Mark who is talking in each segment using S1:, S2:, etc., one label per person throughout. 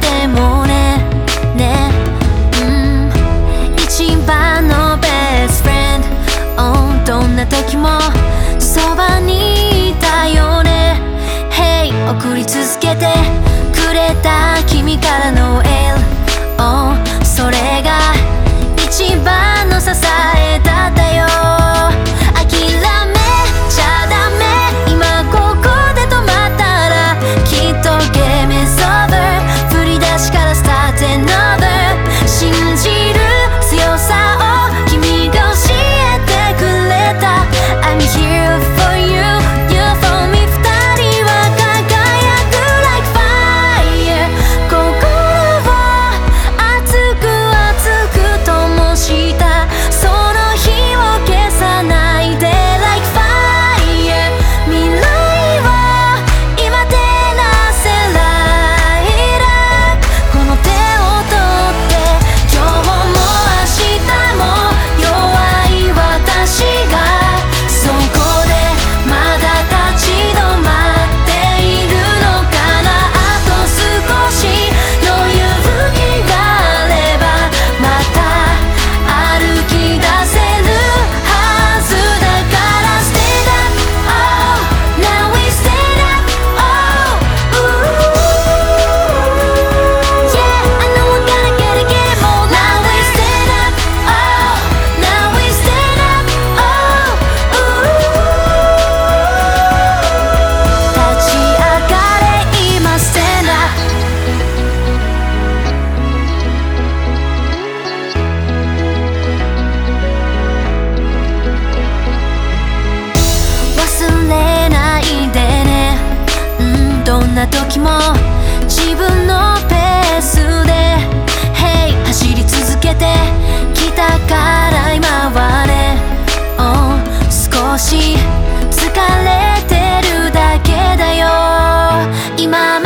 S1: てもな時も自分のペースで Hey 走り続けてきたから今はね、oh, 少し疲れてるだけだよ。今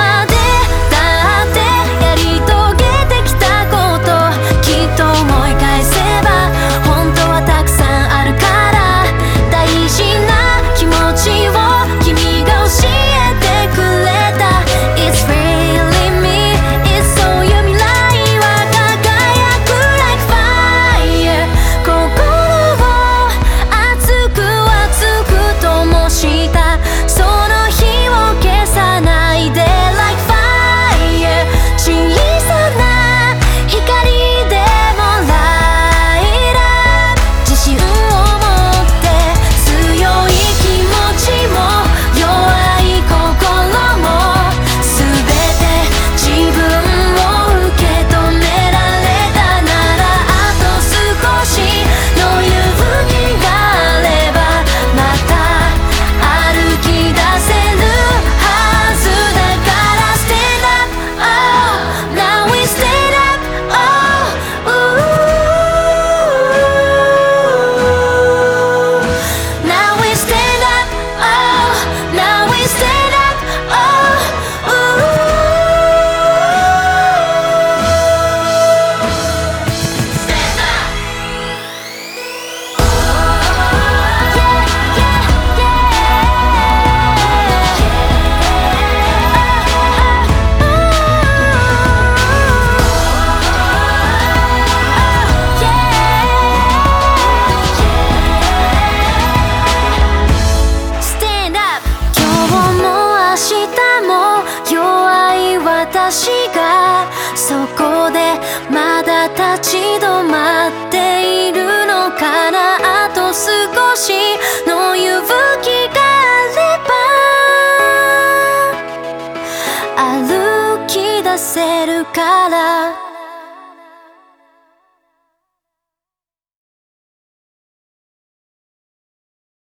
S1: 歩き出せるから。